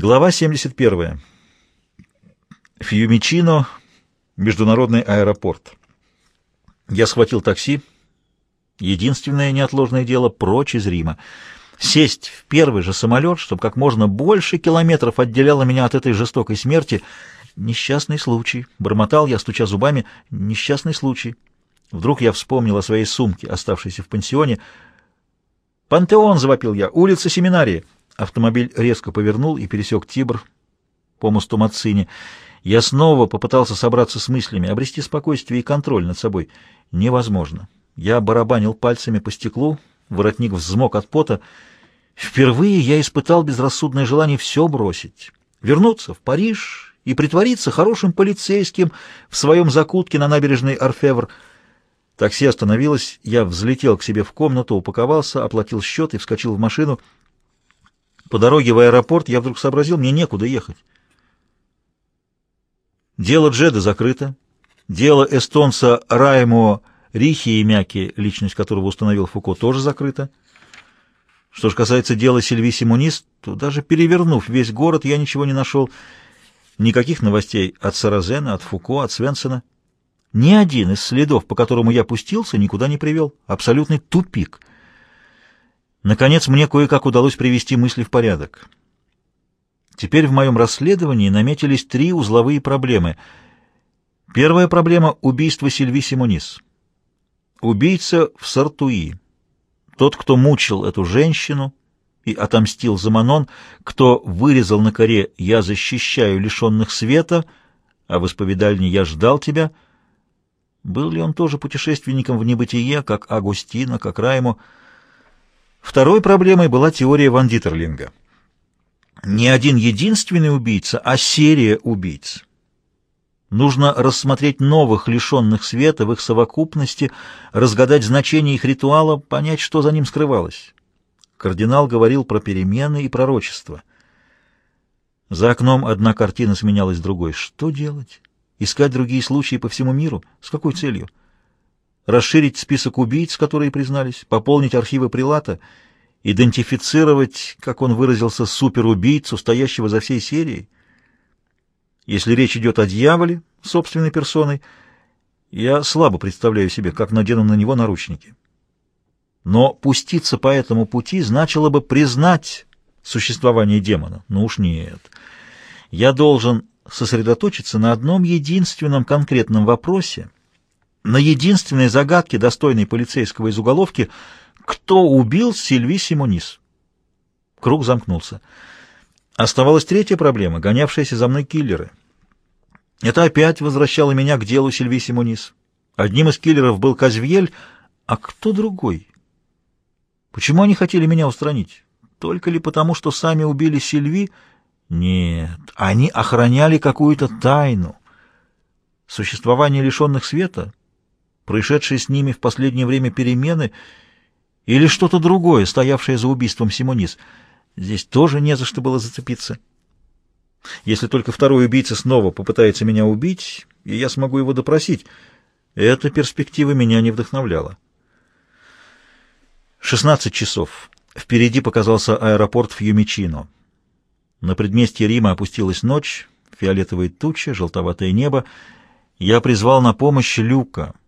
Глава 71. Фьюмичино, международный аэропорт. Я схватил такси. Единственное неотложное дело — прочь из Рима. Сесть в первый же самолет, чтобы как можно больше километров отделяло меня от этой жестокой смерти. Несчастный случай. Бормотал я, стуча зубами. Несчастный случай. Вдруг я вспомнил о своей сумке, оставшейся в пансионе. «Пантеон!» — завопил я. «Улица Семинарии!» Автомобиль резко повернул и пересек Тибр по мосту Мацини. Я снова попытался собраться с мыслями, обрести спокойствие и контроль над собой. Невозможно. Я барабанил пальцами по стеклу, воротник взмок от пота. Впервые я испытал безрассудное желание все бросить. Вернуться в Париж и притвориться хорошим полицейским в своем закутке на набережной Орфевр. Такси остановилось, я взлетел к себе в комнату, упаковался, оплатил счет и вскочил в машину — по дороге в аэропорт я вдруг сообразил, мне некуда ехать. Дело Джеда закрыто. Дело эстонца Раймо Рихи и Мяки, личность которого установил Фуко, тоже закрыто. Что же касается дела Сильви Симонис, то даже перевернув весь город, я ничего не нашел. Никаких новостей от Саразена, от Фуко, от Свенсена. Ни один из следов, по которому я пустился, никуда не привел. Абсолютный тупик. Наконец, мне кое-как удалось привести мысли в порядок. Теперь в моем расследовании наметились три узловые проблемы. Первая проблема — убийство Сильви Симонис. Убийца в Сартуи. Тот, кто мучил эту женщину и отомстил за Манон, кто вырезал на коре «Я защищаю лишенных света», а в исповедальне «Я ждал тебя». Был ли он тоже путешественником в небытие, как Агустина, как Райму? Второй проблемой была теория Ван Дитерлинга. Не один единственный убийца, а серия убийц. Нужно рассмотреть новых, лишенных света в их совокупности, разгадать значение их ритуала, понять, что за ним скрывалось. Кардинал говорил про перемены и пророчество. За окном одна картина сменялась другой. Что делать? Искать другие случаи по всему миру? С какой целью? Расширить список убийц, которые признались, пополнить архивы Прилата, идентифицировать, как он выразился, суперубийцу, стоящего за всей серией. Если речь идет о дьяволе, собственной персоной, я слабо представляю себе, как надену на него наручники. Но пуститься по этому пути значило бы признать существование демона. Ну уж нет. Я должен сосредоточиться на одном единственном конкретном вопросе — на единственной загадке, достойной полицейского из уголовки, кто убил Сильви Симонис. Круг замкнулся. Оставалась третья проблема, гонявшиеся за мной киллеры. Это опять возвращало меня к делу Сильви Симонис. Одним из киллеров был Казвьель, а кто другой? Почему они хотели меня устранить? Только ли потому, что сами убили Сильви? Нет, они охраняли какую-то тайну. Существование лишенных света происшедшие с ними в последнее время перемены или что-то другое, стоявшее за убийством Симонис. Здесь тоже не за что было зацепиться. Если только второй убийца снова попытается меня убить, и я смогу его допросить, эта перспектива меня не вдохновляла. 16 часов. Впереди показался аэропорт Фьюмичино. На предместье Рима опустилась ночь, фиолетовые тучи, желтоватое небо. Я призвал на помощь Люка —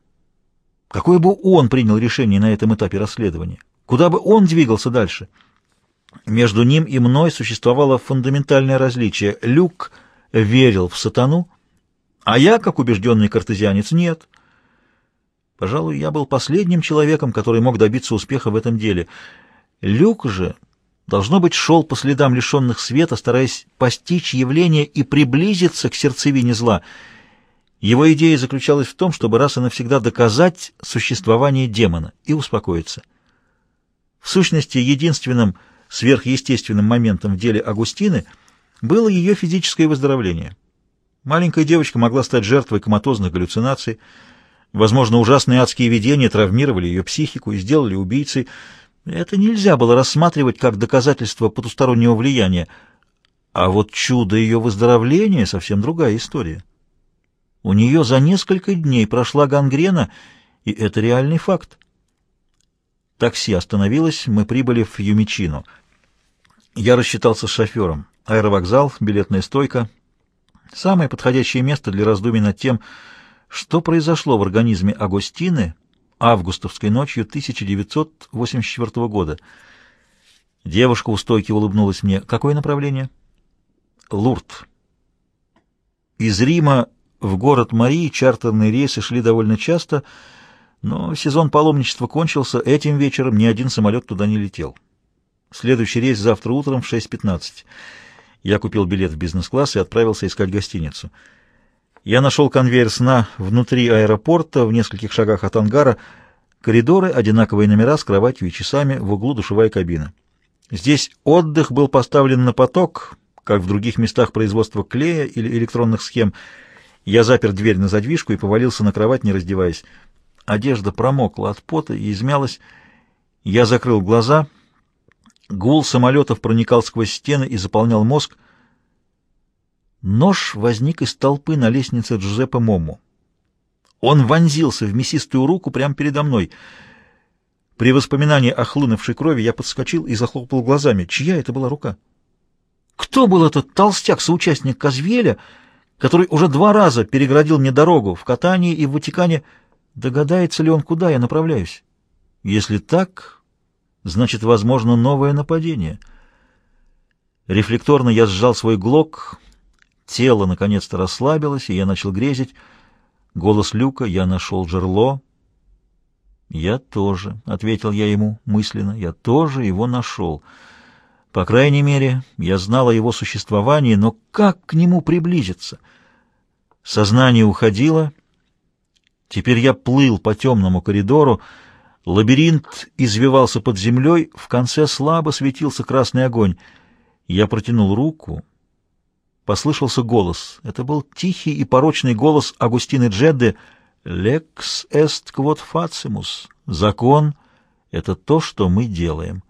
Какое бы он принял решение на этом этапе расследования? Куда бы он двигался дальше? Между ним и мной существовало фундаментальное различие. Люк верил в сатану, а я, как убежденный картезианец, нет. Пожалуй, я был последним человеком, который мог добиться успеха в этом деле. Люк же, должно быть, шел по следам лишенных света, стараясь постичь явление и приблизиться к сердцевине зла — его идея заключалась в том, чтобы раз и навсегда доказать существование демона и успокоиться. В сущности, единственным сверхъестественным моментом в деле Агустины было ее физическое выздоровление. Маленькая девочка могла стать жертвой коматозных галлюцинаций. Возможно, ужасные адские видения травмировали ее психику и сделали убийцей. Это нельзя было рассматривать как доказательство потустороннего влияния. А вот чудо ее выздоровления — совсем другая история. У нее за несколько дней прошла гангрена, и это реальный факт. Такси остановилось, мы прибыли в Юмичино. Я рассчитался с шофером. Аэровокзал, билетная стойка. Самое подходящее место для раздумий над тем, что произошло в организме Агустины августовской ночью 1984 года. Девушка у стойки улыбнулась мне. Какое направление? Лурд. Из Рима в город Марии чартерные рейсы шли довольно часто, но сезон паломничества кончился, этим вечером ни один самолет туда не летел. Следующий рейс завтра утром в 6.15. Я купил билет в бизнес-класс и отправился искать гостиницу. Я нашел конвейер сна внутри аэропорта, в нескольких шагах от ангара. Коридоры, одинаковые номера с кроватью и часами, в углу душевая кабина. Здесь отдых был поставлен на поток, как в других местах производства клея или электронных схем. Я запер дверь на задвижку и повалился на кровать, не раздеваясь. Одежда промокла от пота и измялась. Я закрыл глаза. Гул самолетов проникал сквозь стены и заполнял мозг. Нож возник из толпы на лестнице Джузеппе Мому. Он вонзился в мясистую руку прямо передо мной. При воспоминании о хлынувшей крови я подскочил и захлопал глазами. Чья это была рука? Кто был этот толстяк-соучастник Казвеля, который уже два раза переградил мне дорогу в Катании и в Ватикане? Догадается ли он, куда я направляюсь? Если так, значит, возможно новое нападение. Рефлекторно я сжал свой глок, тело наконец-то расслабилось, и я начал грезить. Голос Люка, я нашел жерло. «Я тоже», — ответил я ему мысленно, — «я тоже его нашел». По крайней мере, я знал о его существовании, но как к нему приблизиться? Сознание уходило. Теперь я плыл по темному коридору. Лабиринт извивался под землей, в конце слабо светился красный огонь. Я протянул руку. Послышался голос. Это был тихий и порочный голос Агустины Джедды «Лекс эст квот фациmus» — «Закон — это то, что мы делаем».